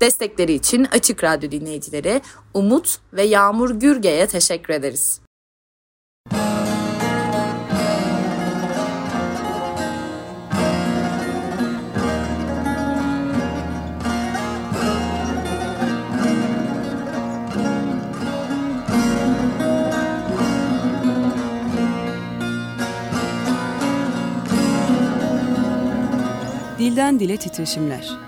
Destekleri için Açık Radyo dinleyicileri Umut ve Yağmur Gürge'ye teşekkür ederiz. Dilden Dile Titreşimler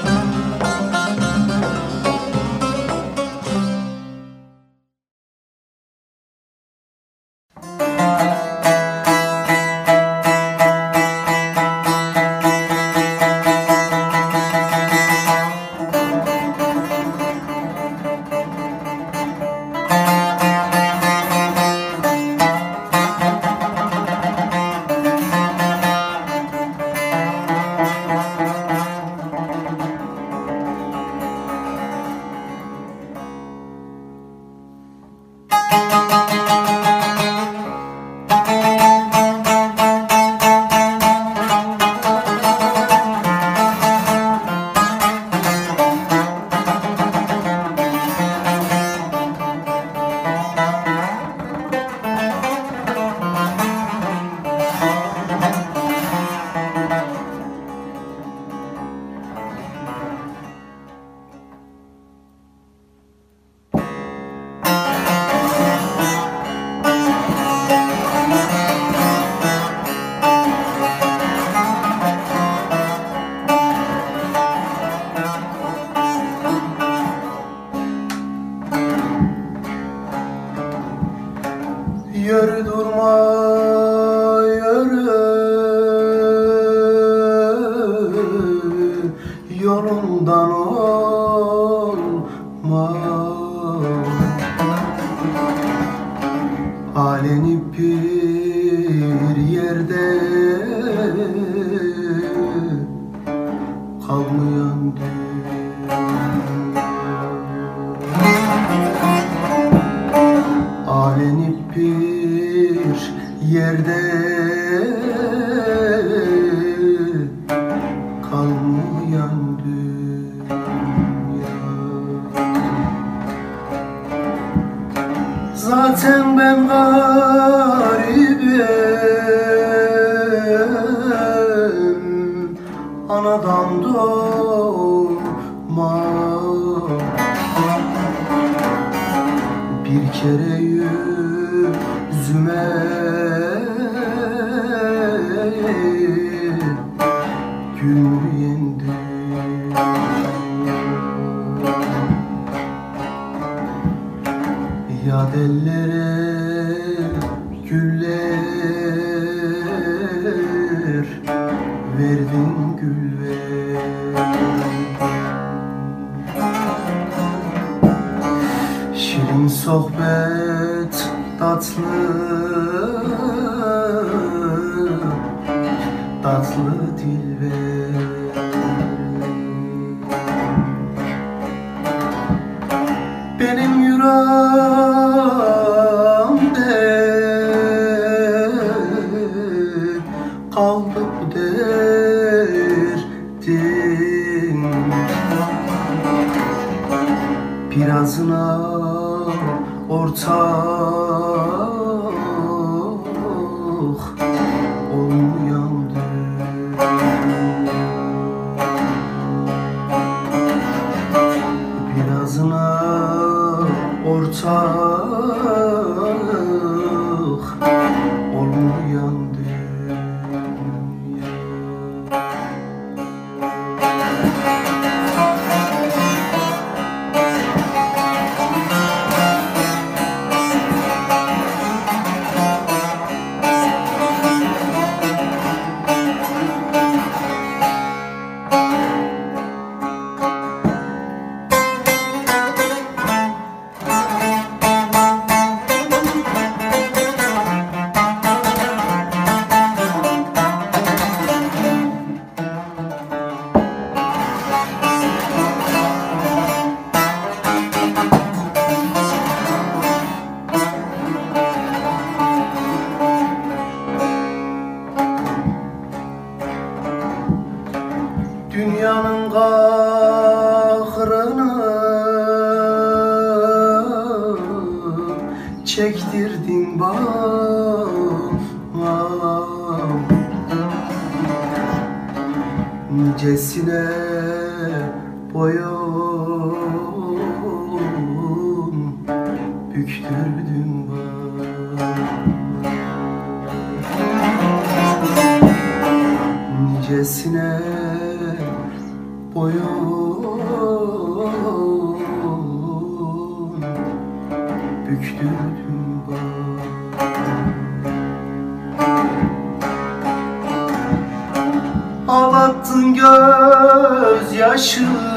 Şirin sohbet tatlı Tatlı dil ve Benim yüreğim gezdirdin bana Nicesine boyun büktürdün bana Nicesine boyun büktürdün bana Ağlattın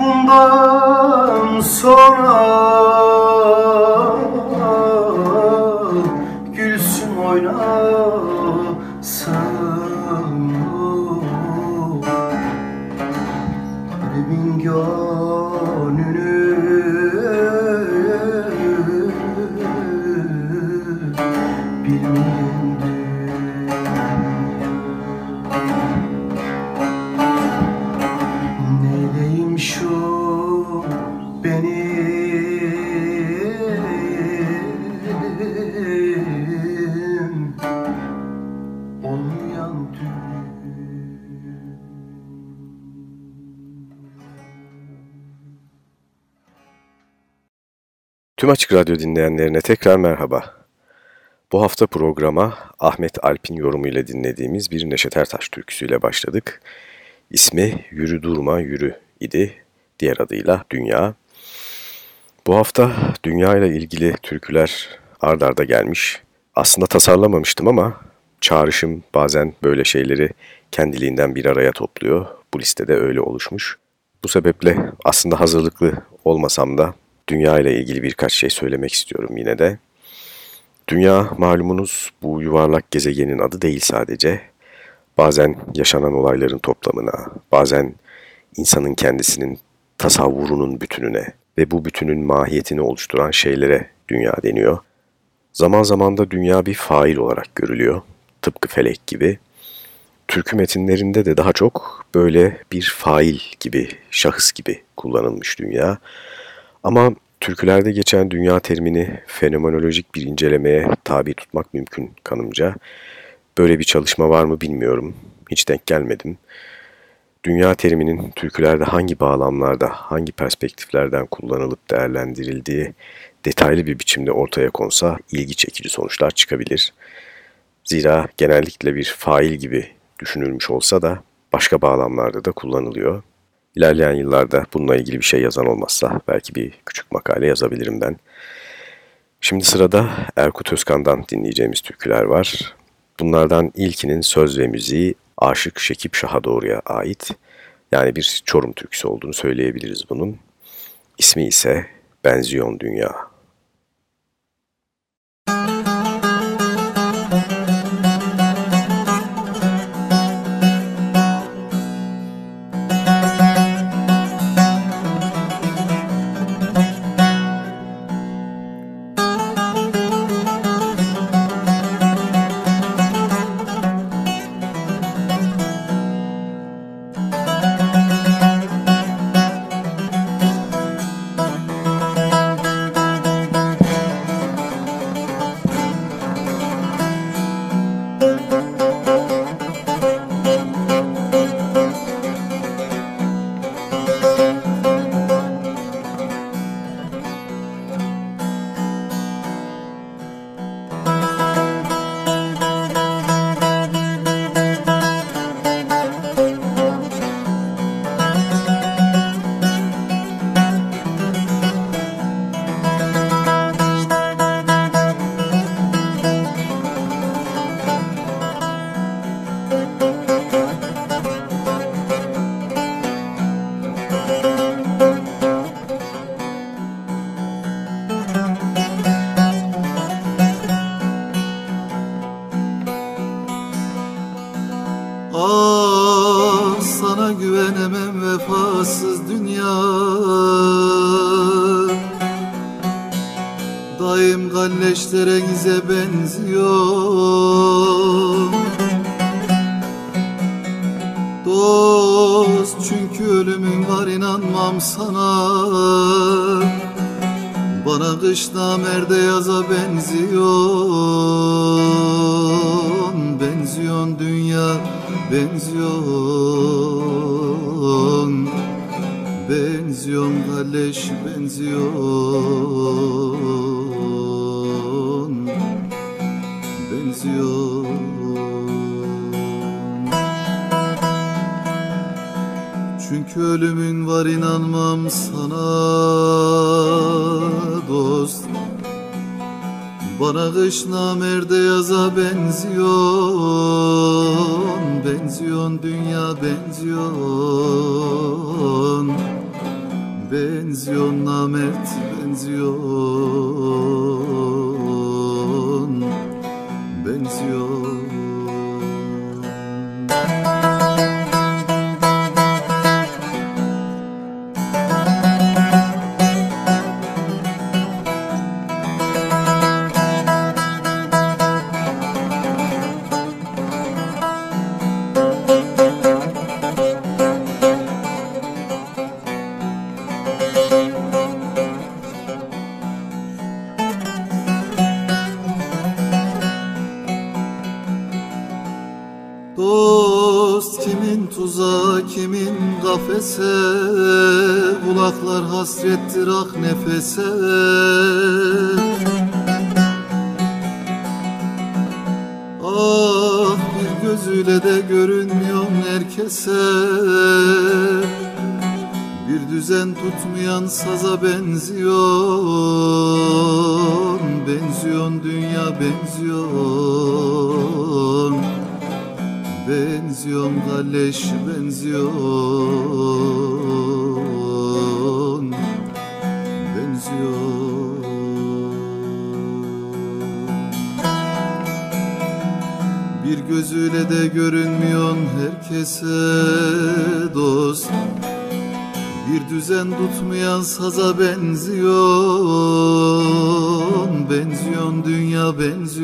Bundan sonra Tüm Açık Radyo dinleyenlerine tekrar merhaba. Bu hafta programa Ahmet Alp'in yorumuyla dinlediğimiz bir Neşet Ertaş türküsüyle başladık. İsmi Yürü Durma Yürü idi, diğer adıyla Dünya. Bu hafta dünya ile ilgili türküler ard arda gelmiş. Aslında tasarlamamıştım ama çağrışım bazen böyle şeyleri kendiliğinden bir araya topluyor. Bu listede öyle oluşmuş. Bu sebeple aslında hazırlıklı olmasam da dünya ile ilgili birkaç şey söylemek istiyorum yine de. Dünya malumunuz bu yuvarlak gezegenin adı değil sadece. Bazen yaşanan olayların toplamına, bazen insanın kendisinin tasavvurunun bütününe ve bu bütünün mahiyetini oluşturan şeylere dünya deniyor. Zaman zaman da dünya bir fail olarak görülüyor, tıpkı felek gibi. Türkü metinlerinde de daha çok böyle bir fail gibi, şahıs gibi kullanılmış dünya. Ama türkülerde geçen dünya terimini fenomenolojik bir incelemeye tabi tutmak mümkün kanımca. Böyle bir çalışma var mı bilmiyorum, hiç denk gelmedim. Dünya teriminin türkülerde hangi bağlamlarda, hangi perspektiflerden kullanılıp değerlendirildiği detaylı bir biçimde ortaya konsa ilgi çekici sonuçlar çıkabilir. Zira genellikle bir fail gibi düşünülmüş olsa da başka bağlamlarda da kullanılıyor. İlerleyen yıllarda bununla ilgili bir şey yazan olmazsa belki bir küçük makale yazabilirim ben. Şimdi sırada Erkut Özkan'dan dinleyeceğimiz türküler var. Bunlardan ilkinin söz ve müziği Aşık Şekip Şah'a doğruya ait. Yani bir Çorum türküsü olduğunu söyleyebiliriz bunun. İsmi ise Benziyon Dünya. Kafese Kulaklar hasrettir ah nefese. Ah bir gözüyle de görünmüyorsun herkese. Bir düzen tutmayan saza benziyor. Benziyon dünya benziyor. Benziyon galleş benziyon gözüyle de görünmüyorsun herkese dost. Bir düzen tutmayan saza benziyon Benziyon dünya benziyon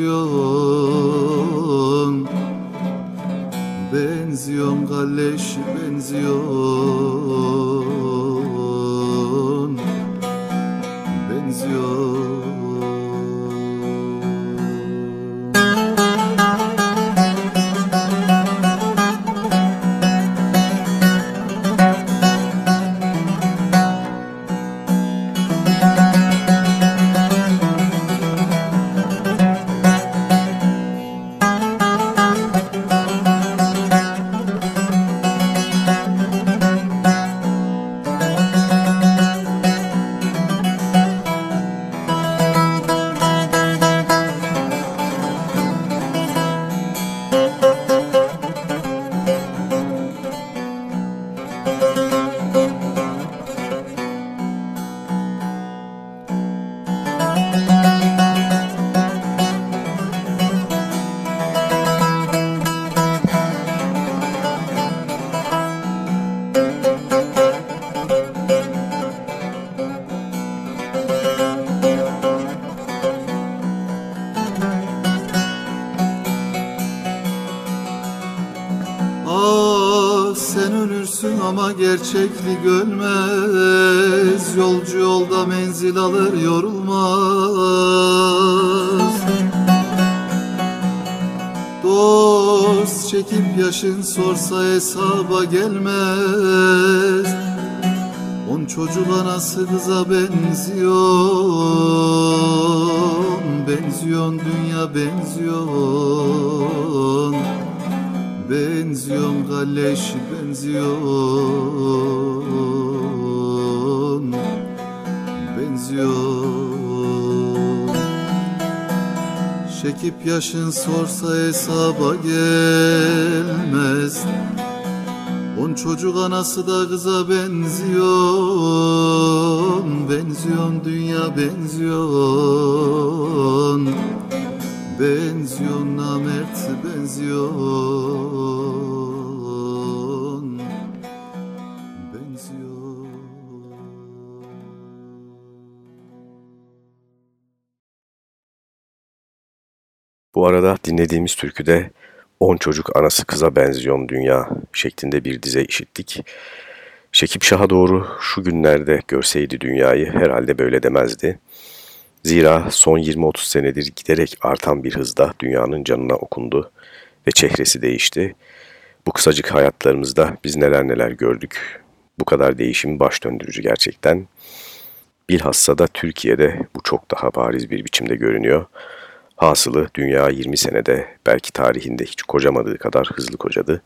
kıza benziyor. Benziyon dünya benziyor Benziyon galleş benziyon Benziyon Çekip yaşın sorsa hesaba gelmez. On çocuk anası da kıza benziyor benziyon dünya benziyon Benziyon namert benziyon Benziyon Bu arada dinlediğimiz türküde 10 çocuk anası kıza benziyon dünya şeklinde bir dize işittik. Şekip Şah'a doğru şu günlerde görseydi dünyayı herhalde böyle demezdi. Zira son 20-30 senedir giderek artan bir hızda dünyanın canına okundu ve çehresi değişti. Bu kısacık hayatlarımızda biz neler neler gördük. Bu kadar değişim baş döndürücü gerçekten. Bilhassa da Türkiye'de bu çok daha bariz bir biçimde görünüyor. Hasılı dünya 20 senede belki tarihinde hiç kocamadığı kadar hızlı kocadı.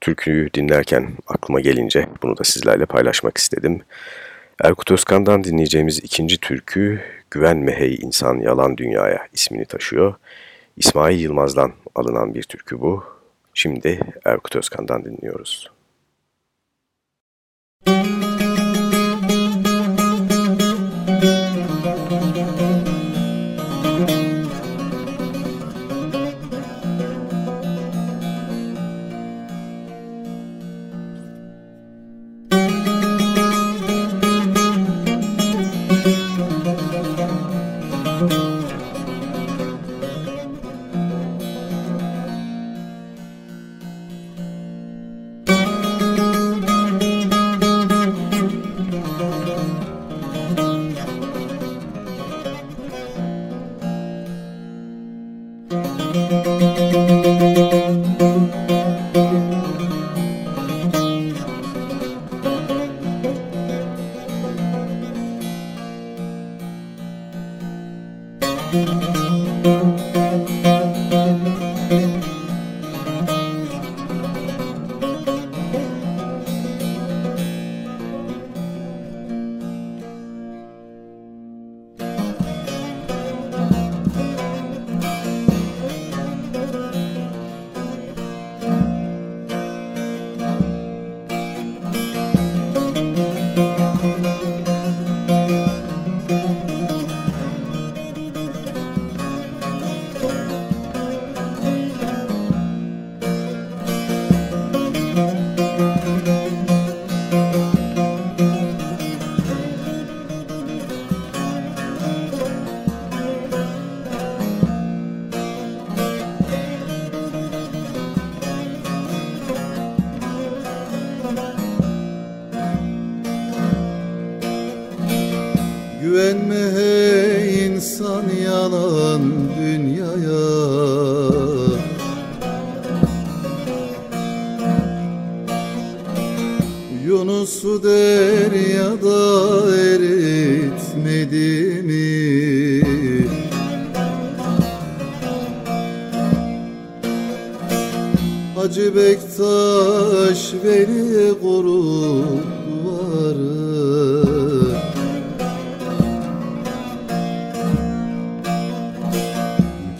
Türküyü dinlerken aklıma gelince bunu da sizlerle paylaşmak istedim. Erkut Özkan'dan dinleyeceğimiz ikinci türkü Güvenme Hey İnsan Yalan Dünyaya ismini taşıyor. İsmail Yılmaz'dan alınan bir türkü bu. Şimdi Erkut Özkan'dan dinliyoruz. Müzik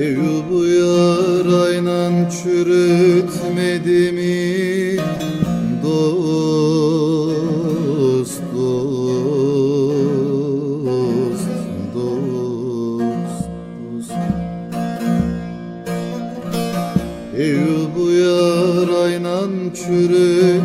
Eyüp'ü yar aynan çürütmedi mi Dost, dost, dost, dost Eyüp'ü yar aynan çürütmedi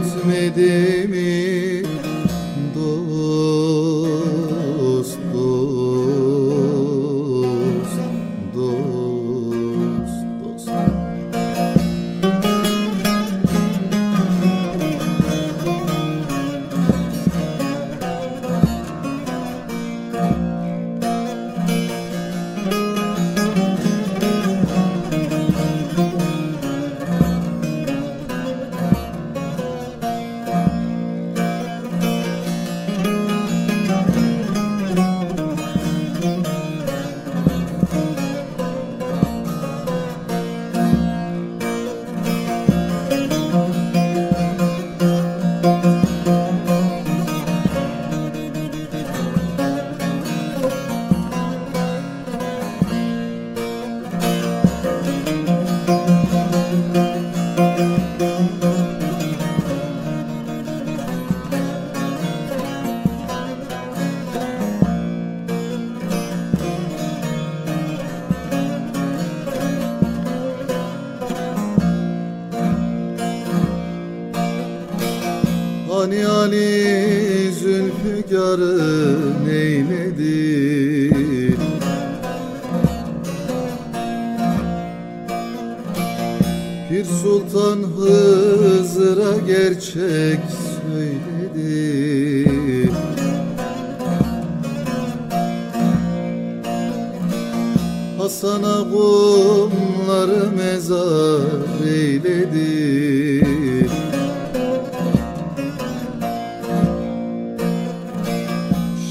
Pir Sultan Hızır'a gerçek söyledi. Hasan'a kumları mezar eyledi.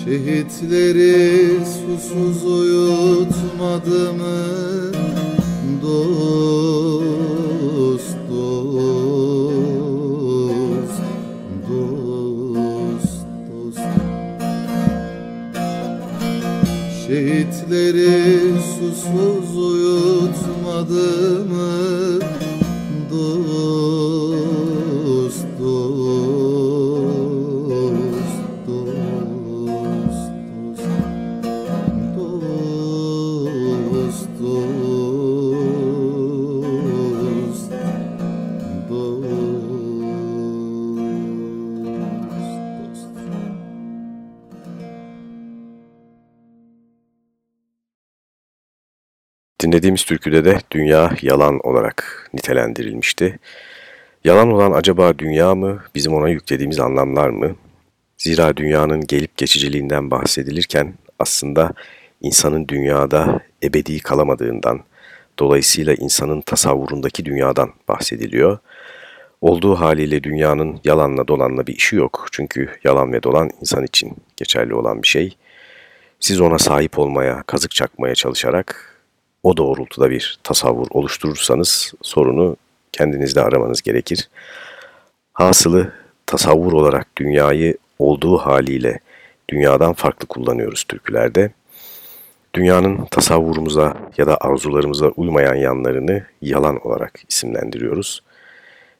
Şehitleri susuz uyutmadı mı Dinlediğimiz türküde de dünya yalan olarak nitelendirilmişti. Yalan olan acaba dünya mı, bizim ona yüklediğimiz anlamlar mı? Zira dünyanın gelip geçiciliğinden bahsedilirken aslında insanın dünyada ebedi kalamadığından, dolayısıyla insanın tasavvurundaki dünyadan bahsediliyor. Olduğu haliyle dünyanın yalanla dolanla bir işi yok. Çünkü yalan ve dolan insan için geçerli olan bir şey. Siz ona sahip olmaya, kazık çakmaya çalışarak o doğrultuda bir tasavvur oluşturursanız sorunu kendinizde aramanız gerekir. Hasılı tasavvur olarak dünyayı olduğu haliyle dünyadan farklı kullanıyoruz türkülerde. Dünyanın tasavvurumuza ya da arzularımıza uymayan yanlarını yalan olarak isimlendiriyoruz.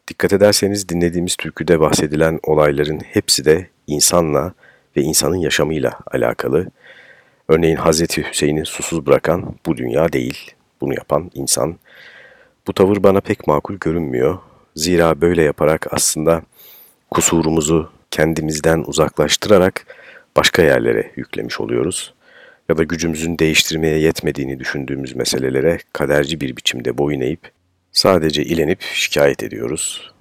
Dikkat ederseniz dinlediğimiz türküde bahsedilen olayların hepsi de insanla ve insanın yaşamıyla alakalı. Örneğin Hazreti Hüseyin'i susuz bırakan bu dünya değil, bunu yapan insan. Bu tavır bana pek makul görünmüyor. Zira böyle yaparak aslında kusurumuzu kendimizden uzaklaştırarak başka yerlere yüklemiş oluyoruz. Ya da gücümüzün değiştirmeye yetmediğini düşündüğümüz meselelere kaderci bir biçimde boyun eğip sadece ilenip şikayet ediyoruz.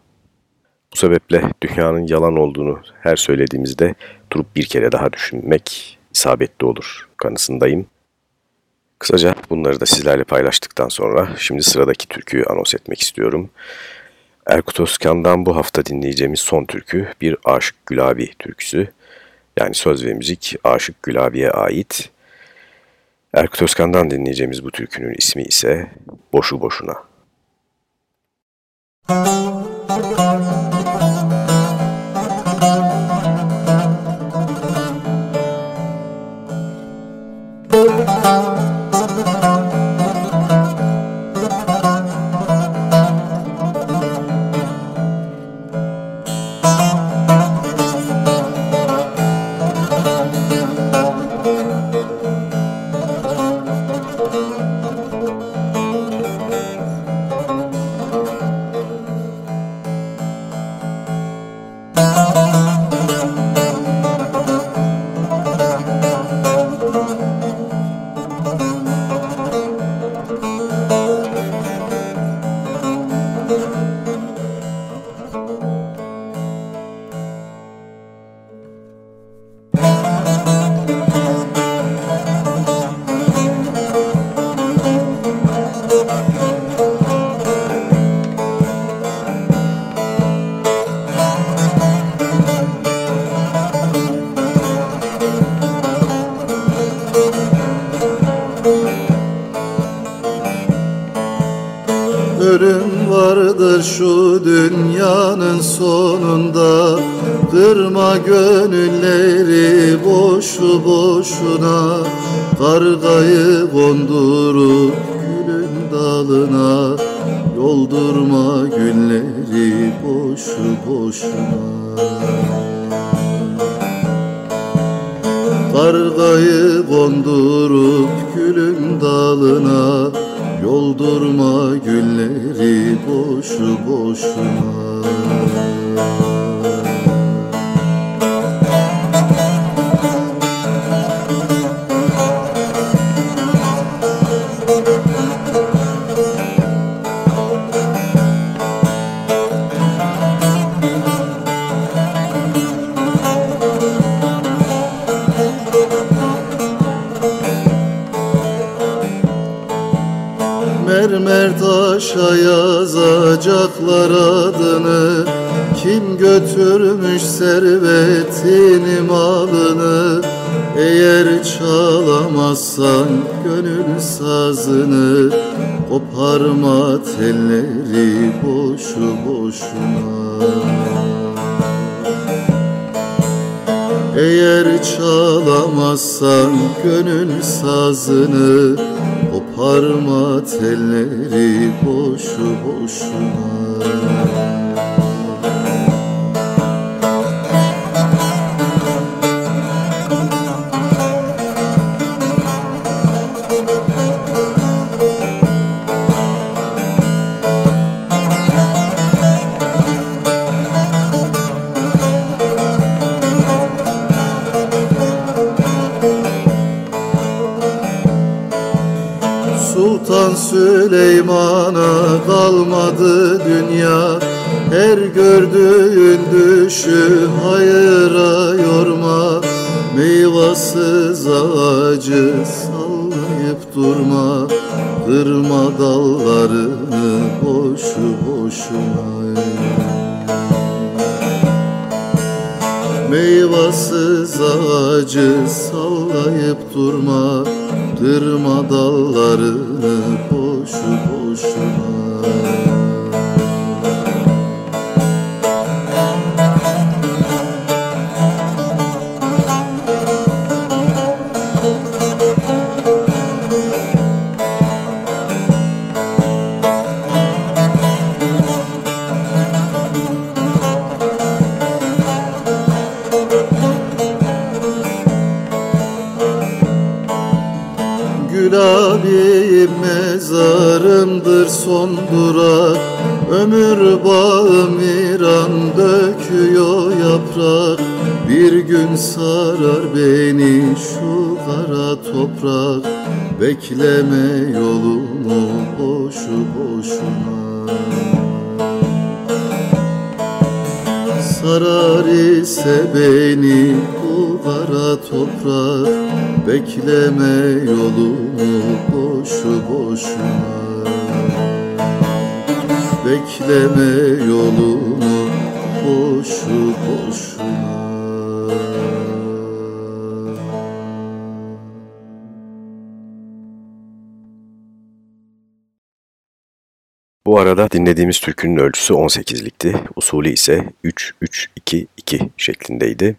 Bu sebeple dünyanın yalan olduğunu her söylediğimizde durup bir kere daha düşünmek isabetli olur kanısındayım. Kısaca bunları da sizlerle paylaştıktan sonra şimdi sıradaki türküyü anons etmek istiyorum. Erkut Özkan'dan bu hafta dinleyeceğimiz son türkü bir Aşık Gülabi türküsü. Yani söz ve müzik Aşık Gülabi'ye ait. Erkut Özkan'dan dinleyeceğimiz bu türkünün ismi ise Boşu Boşuna. Ölüm yazacaklar adını Kim götürmüş servetini malını? Eğer çalamazsan gönül sazını Koparma telleri boşu boşuna. Eğer çalamazsan gönül sazını Koparma telleri boşu boşuna Süleyman'a kalmadı dünya. Her gördüğün düşü hayıra yorma. Meyvasız ağacı sallayıp durma. Kırma dallarını boşu boşuna. Meyvasız ağacı sallayıp durma. Kırma dallarını boşuna Abim mezarımdır son durak. Ömür bağım viran döküyor yaprak. Bir gün sarar beni şu kara toprak. Bekleme yolumu boşu boşuna. Sarar ise beni kara toprak Bekleme yolumu boşu boşuna Bekleme yolumu boşu boşuna Bu arada dinlediğimiz türkünün ölçüsü 18'likti. Usulü ise 3-3-2-2 şeklindeydi.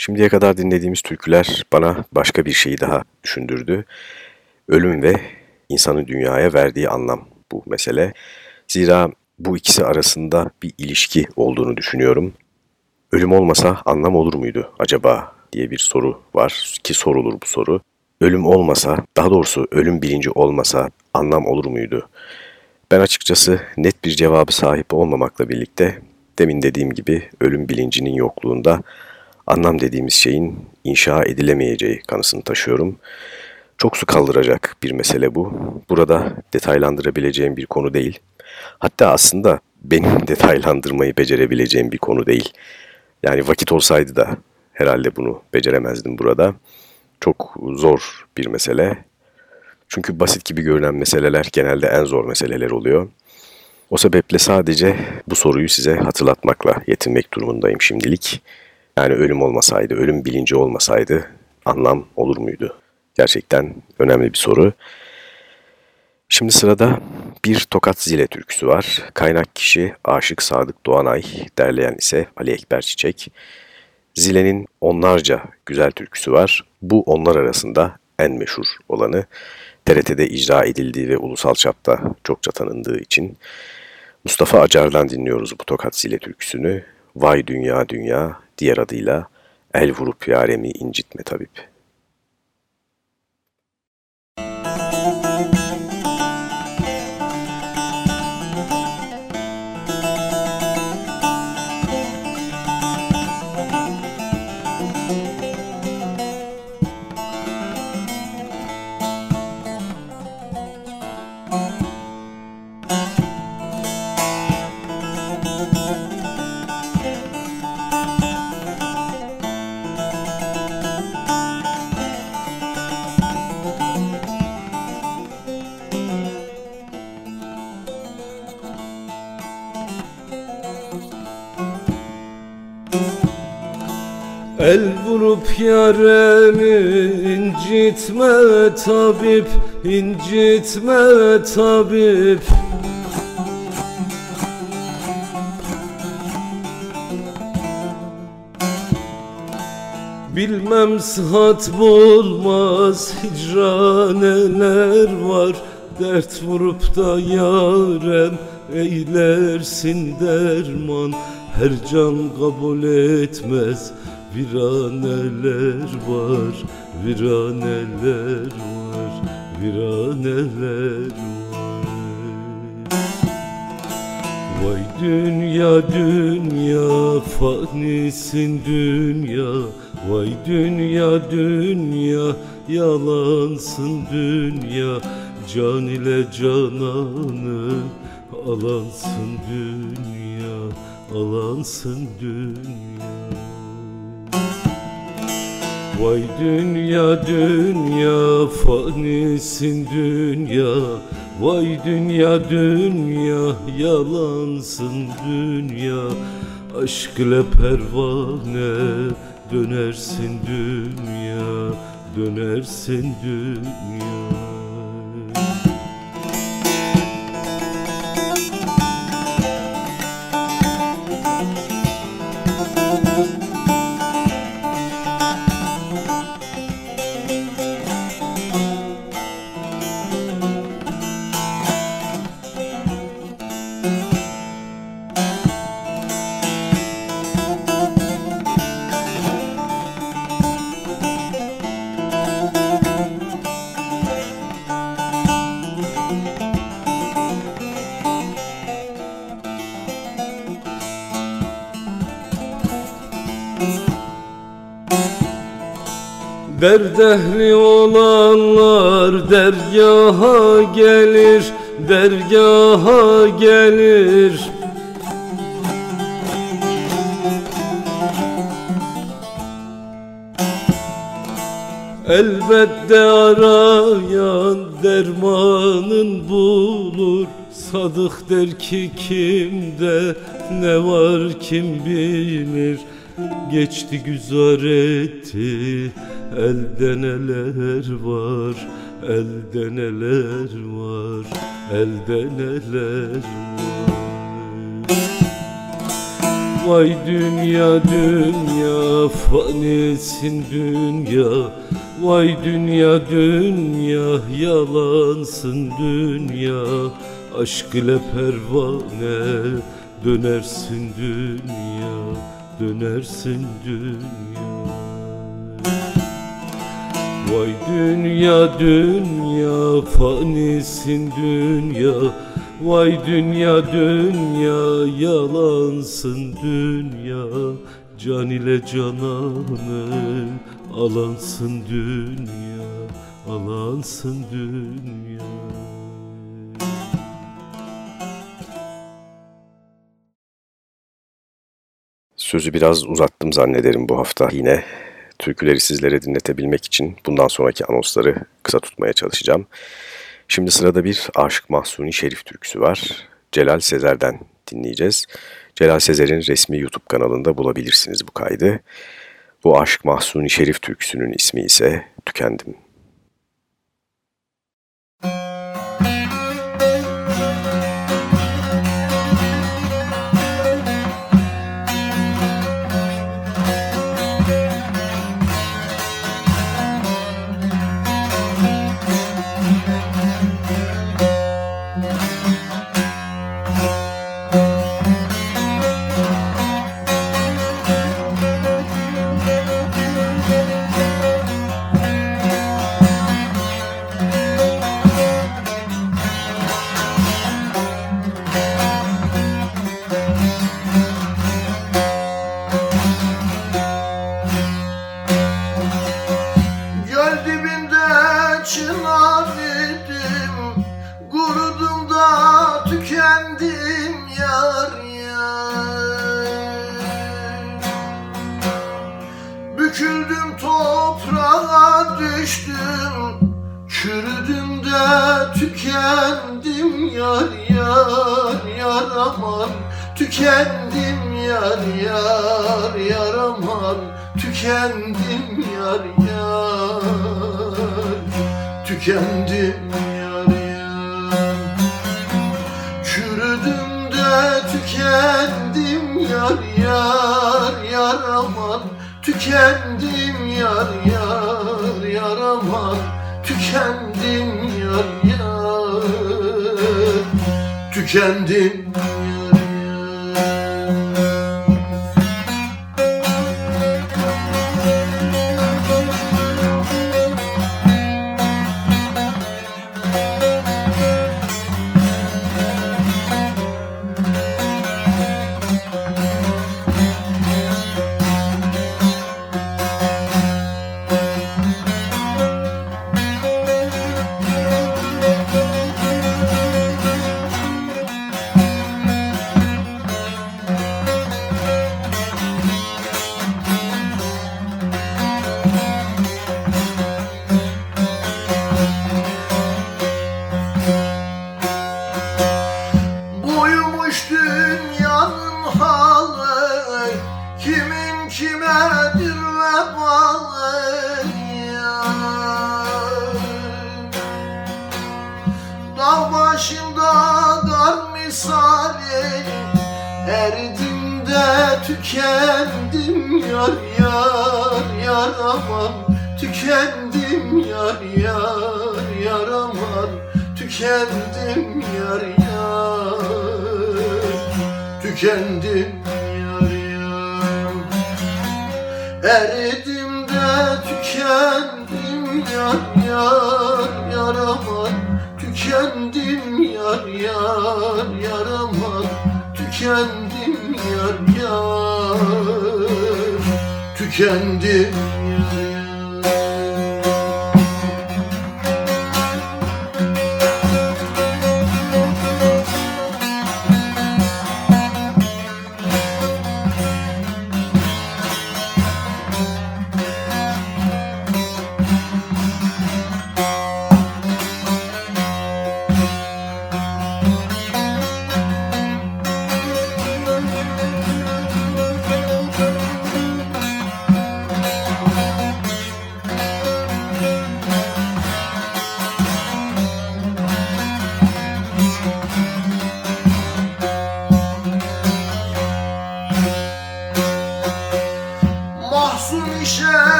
Şimdiye kadar dinlediğimiz türküler bana başka bir şeyi daha düşündürdü. Ölüm ve insanın dünyaya verdiği anlam bu mesele. Zira bu ikisi arasında bir ilişki olduğunu düşünüyorum. Ölüm olmasa anlam olur muydu acaba diye bir soru var ki sorulur bu soru. Ölüm olmasa, daha doğrusu ölüm bilinci olmasa anlam olur muydu? Ben açıkçası net bir cevabı sahip olmamakla birlikte demin dediğim gibi ölüm bilincinin yokluğunda anlam dediğimiz şeyin inşa edilemeyeceği kanısını taşıyorum. Çok su kaldıracak bir mesele bu. Burada detaylandırabileceğim bir konu değil. Hatta aslında benim detaylandırmayı becerebileceğim bir konu değil. Yani vakit olsaydı da herhalde bunu beceremezdim burada. Çok zor bir mesele. Çünkü basit gibi görünen meseleler genelde en zor meseleler oluyor. O sebeple sadece bu soruyu size hatırlatmakla yetinmek durumundayım şimdilik. Yani ölüm olmasaydı, ölüm bilinci olmasaydı anlam olur muydu? Gerçekten önemli bir soru. Şimdi sırada bir Tokat Zile türküsü var. Kaynak kişi Aşık Sadık Doğanay, derleyen ise Ali Ekber Çiçek. Zile'nin onlarca güzel türküsü var. Bu onlar arasında en meşhur olanı. TRT'de icra edildiği ve ulusal çapta çokça tanındığı için Mustafa Acar'dan dinliyoruz bu Tokat Zile türküsünü. Vay dünya dünya diğer adıyla El vurup yaremi incitme tabip. El vurup yaremi incitme tabip incitme tabip. Bilmem sıhhat bulmaz hicran neler var. Dert vurup da yarem eylersin derman. Her can kabul etmez Viraneler var, viraneler var, viraneler var. Vay dünya dünya fanisin dünya. Vay dünya dünya yalansın dünya. Can ile cananı alansın dünya Alansın dünya Vay dünya dünya fanisin dünya. Vay dünya dünya yalansın dünya. Aşk ile pervane dönersin dünya Dönersin dünya Derdehli olanlar dergaha gelir, dergaha gelir. Elbette arayan dermanın bulur Sadık der ki kimde ne var kim bilir. Geçti güzar etti elde neler var Elde neler var elde neler var. Vay dünya dünya fanisin dünya. Vay dünya dünya yalansın dünya. Aşk ile pervane dönersin dünya Dönersin dünya Vay dünya dünya fanisin dünya. Vay dünya dünya yalansın dünya. Can ile cananı alansın dünya Alansın dünya. Sözü biraz uzattım zannederim bu hafta yine. Türküleri sizlere dinletebilmek için bundan sonraki anonsları kısa tutmaya çalışacağım. Şimdi sırada bir Aşık Mahsuni Şerif türküsü var. Celal Sezer'den dinleyeceğiz. Celal Sezer'in resmi YouTube kanalında bulabilirsiniz bu kaydı. Bu Aşık Mahsuni Şerif türküsünün ismi ise Tükendim.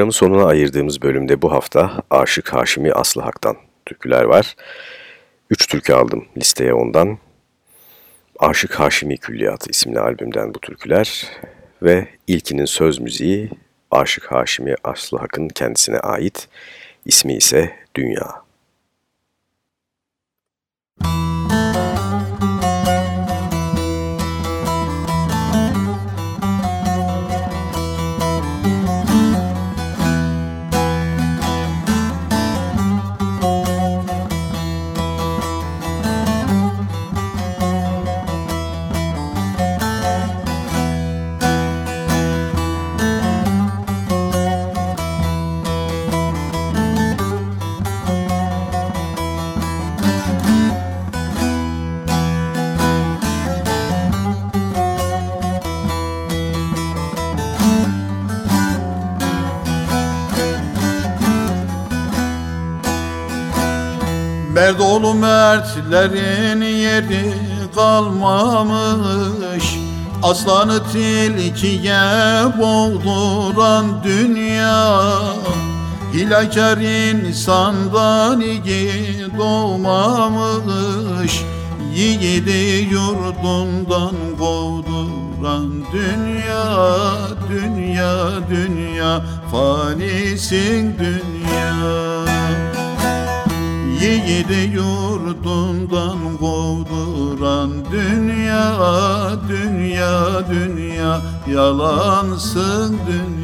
Programın sonuna ayırdığımız bölümde bu hafta Aşık Haşimi Aslı Hak'tan türküler var. Üç türkü aldım listeye ondan. Aşık Haşimi Külliyatı isimli albümden bu türküler ve ilkinin söz müziği Aşık Haşimi Aslı Hak'ın kendisine ait, ismi ise Dünya. Müzik dolu mertlerin yeri kalmamış. Aslanı tilkiye boğduran dünya Hilakar insandan iyi doğmamış. Yiğidi yurdundan kovduran dünya Dünya, dünya, fanisin dünya Yiğidi yurdundan kovduran dünya Dünya, dünya, yalansın dünya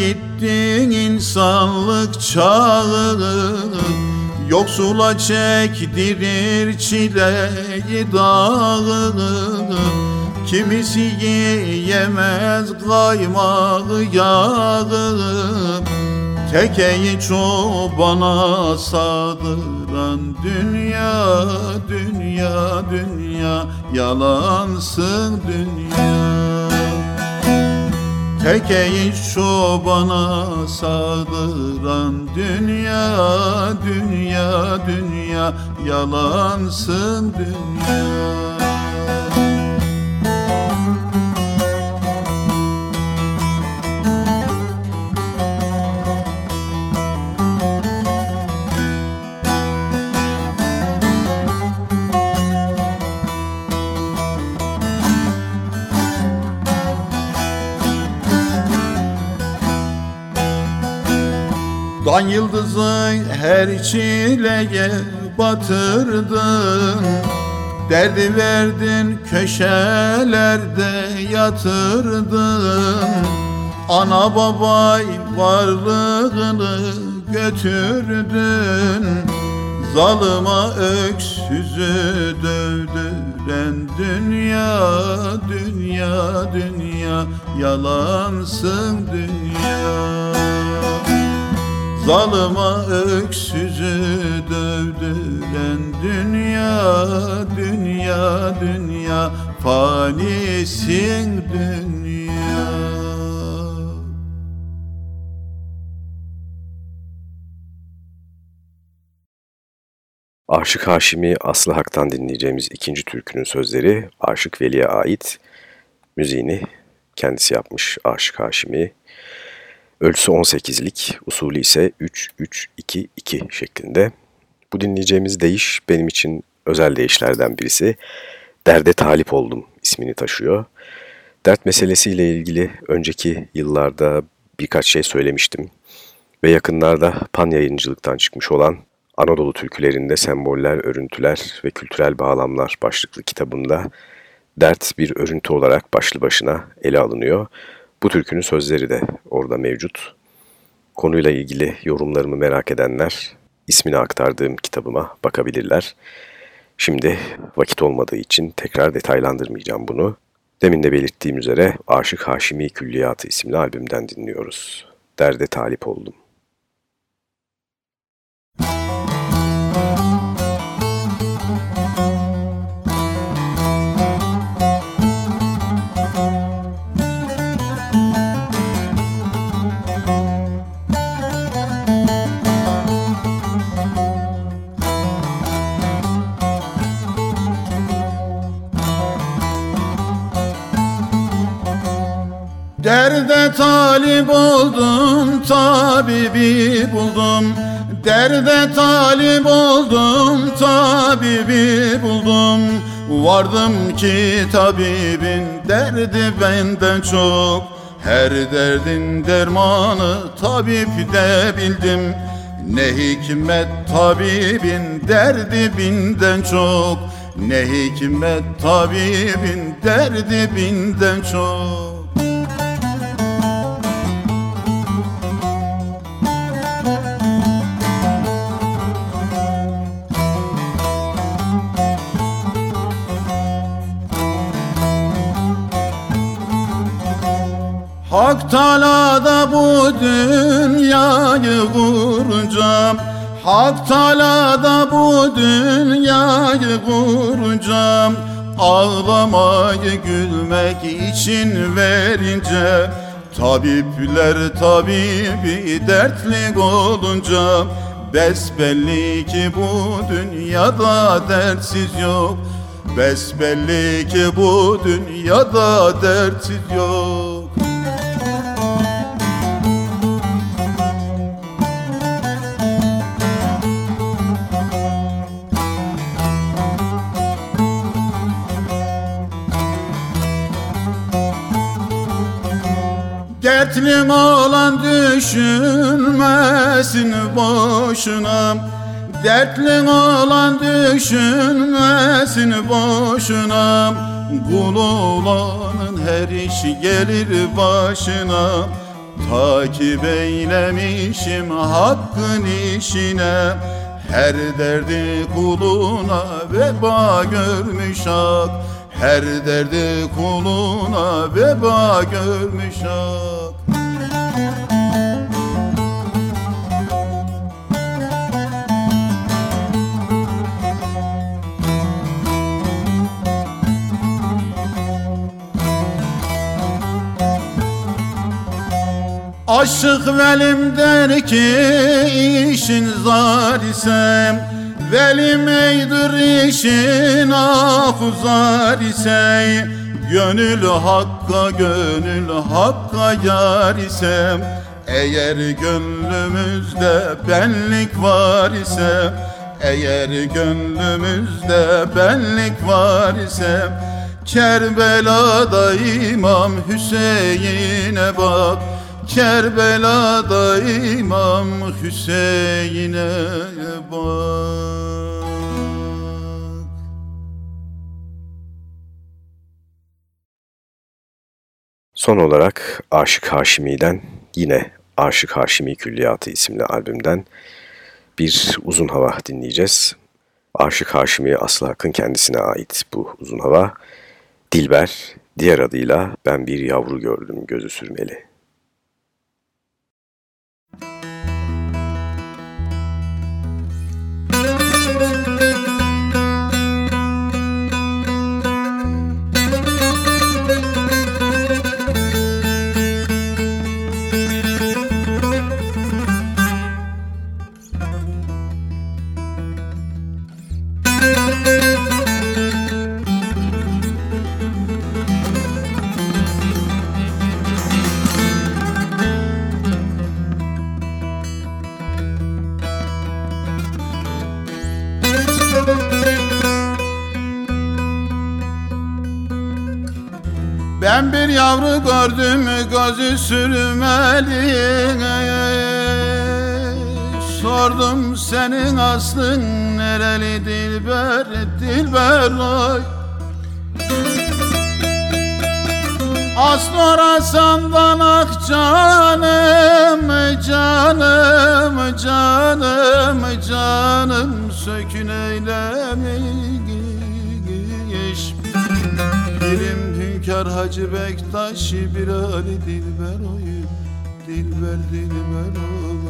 gittin insanlık çağı Yoksula çektirir çileyi dağı Kimisi yiyemez kaymağı yağı Tekeyi çobana sadıran dünya Dünya, dünya, yalansın dünya Tekeyi çobana sağdıran dünya Dünya, dünya, yalansın dünya Dan yıldızı her çileye batırdın. Derdi verdin köşelerde yatırdın. Ana babay varlığını götürdün. Zalıma öksüzü dövdüren dünya Dünya, dünya, yalansın dünya Zalıma öksüzü dövdüren dünya Dünya, dünya, fanisin dünya Aşık Haşimi Aslı Hak'tan dinleyeceğimiz ikinci türkünün sözleri Aşık Veli'ye ait. Müziğini kendisi yapmış Aşık Haşimi. Ölçüsü 18'lik, usulü ise 3-3-2-2 şeklinde. Bu dinleyeceğimiz deyiş benim için özel deyişlerden birisi. Derde talip oldum ismini taşıyor. Dert meselesiyle ilgili önceki yıllarda birkaç şey söylemiştim. Ve yakınlarda pan yayıncılıktan çıkmış olan Anadolu türkülerinde semboller, örüntüler ve kültürel bağlamlar başlıklı kitabında dert bir örüntü olarak başlı başına ele alınıyor. Bu türkünün sözleri de orada mevcut. Konuyla ilgili yorumlarımı merak edenler ismini aktardığım kitabıma bakabilirler. Şimdi vakit olmadığı için tekrar detaylandırmayacağım bunu. Demin de belirttiğim üzere Aşık Haşimi Külliyatı isimli albümden dinliyoruz. Derde talip oldum. Talip oldum, tabibi buldum. Derde talip oldum, tabibi buldum. Vardım ki tabibin derdi benden çok. Her derdin dermanı tabip de bildim. Ne hikmet tabibin derdi binden çok. Ne hikmet tabibin derdi binden çok Hak talada bu dünyayı kuracağım Hak talada bu dünyayı kuracağım Ağlamayı gülmek için verince Tabipler tabibi dertli olunca Besbelli ki bu dünyada dertsiz yok. Besbelli ki bu dünyada dertsiz yok Dertlim olan düşünmesin boşuna. Dertlin olan düşünmesin boşuna. Kul olanın her işi gelir başına. Takip eylemişim hakkın işine. Her derdi kuluna veba görmüş hak. Her derdi kuluna veba görmüş hak Aşık velim der ki işin zar ise Velim eydir işin ahuzar ise Gönül hakka gönül hakka yar ise Eğer gönlümüzde benlik var ise Eğer gönlümüzde benlik var ise Kerbela'da İmam Hüseyin'e bak Kerbela'da İmam Hüseyin'e bak Son olarak Aşık Haşimi'den yine Aşık Haşimi Külliyatı isimli albümden bir uzun hava dinleyeceğiz. Aşık Haşimi Aslı Akın kendisine ait bu uzun hava. Dilber, diğer adıyla Ben Bir Yavru Gördüm Gözü Sürmeli. Ben bir yavru gördüm gözü sürmeli. Sordum senin aslın nereli dilber dilber oy. Aslı orasandan ah canım canım canım canım sökün eylemiş Hünkâr Hacı Bektaş bir Ali Dilber oy Dilber Dilber oy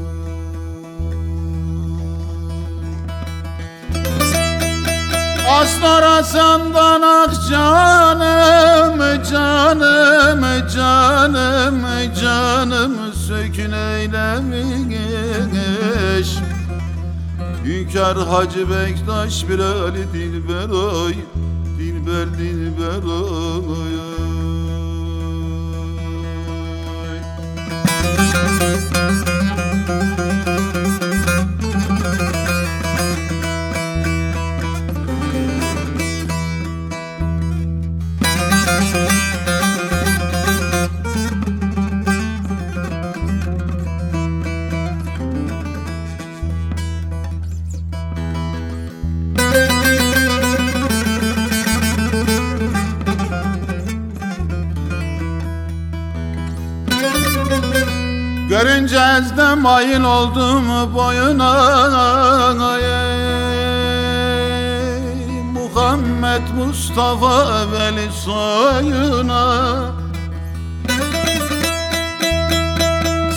Aslar Hasan'dan ah canım canım canım canım sökün eylemiş Hünkâr Hacı Bektaş bir Ali Dilber oy Dilber Dilber oy Görünce ezdem ayın oldum boyuna. Ey, Muhammed Mustafa Veli soyuna.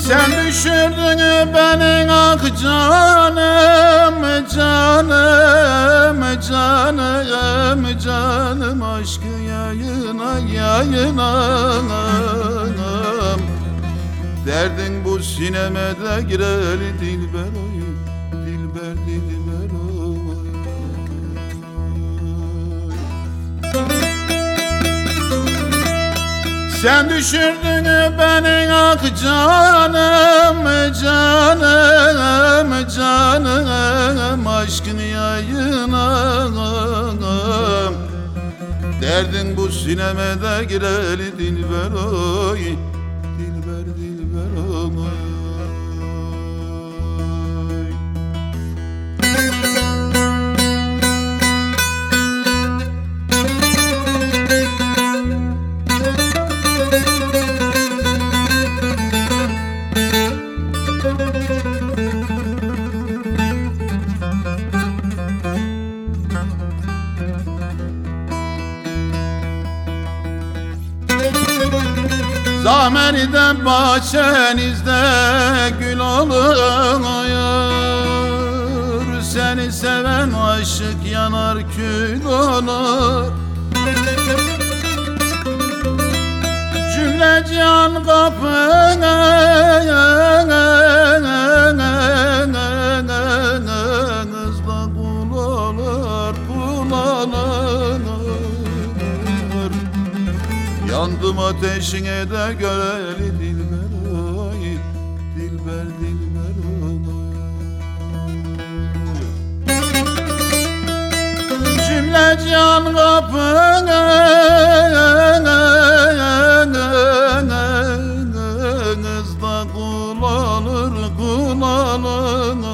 Sen düşürdün beni ak canım Canım canım canım Aşkı yayına yayına Derdin bu sineme de gireli dilber oy Dilber dilber oy. Sen düşürdün beni ak canım Canım canım Aşkın yayına Derdin bu sineme de gireli dilber oy Zahmeriden bahçenizde gül oluyor Seni seven aşık yanar kül olur. Cümle can kapınızda kul olur kul olur Yandım ateşine de göreli dilber oy Dilber dilber oy Cümle can kapınızda kul olur kul olur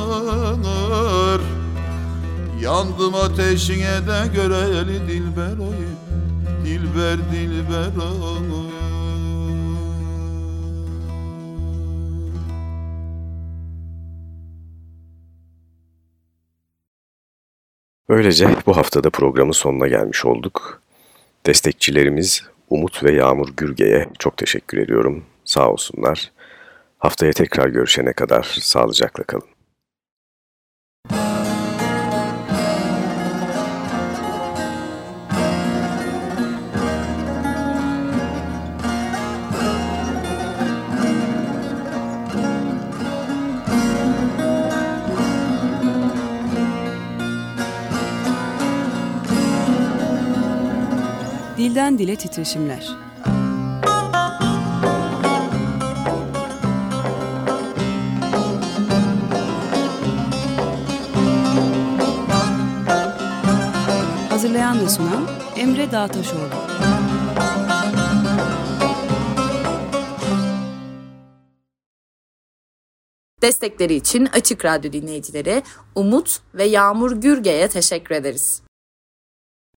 Yandım ateşine de göreli dilber oy Dilber dilber oy Böylece bu haftada programın sonuna gelmiş olduk. Destekçilerimiz Umut ve Yağmur Gürge'ye çok teşekkür ediyorum. Sağ olsunlar. Haftaya tekrar görüşene kadar sağlıcakla kalın. Dilden dile titreşimler. Hazırlayan ve sunan Emre Dağtaşoğlu. Destekleri için Açık Radyo dinleyicileri Umut ve Yağmur Gürge'ye teşekkür ederiz.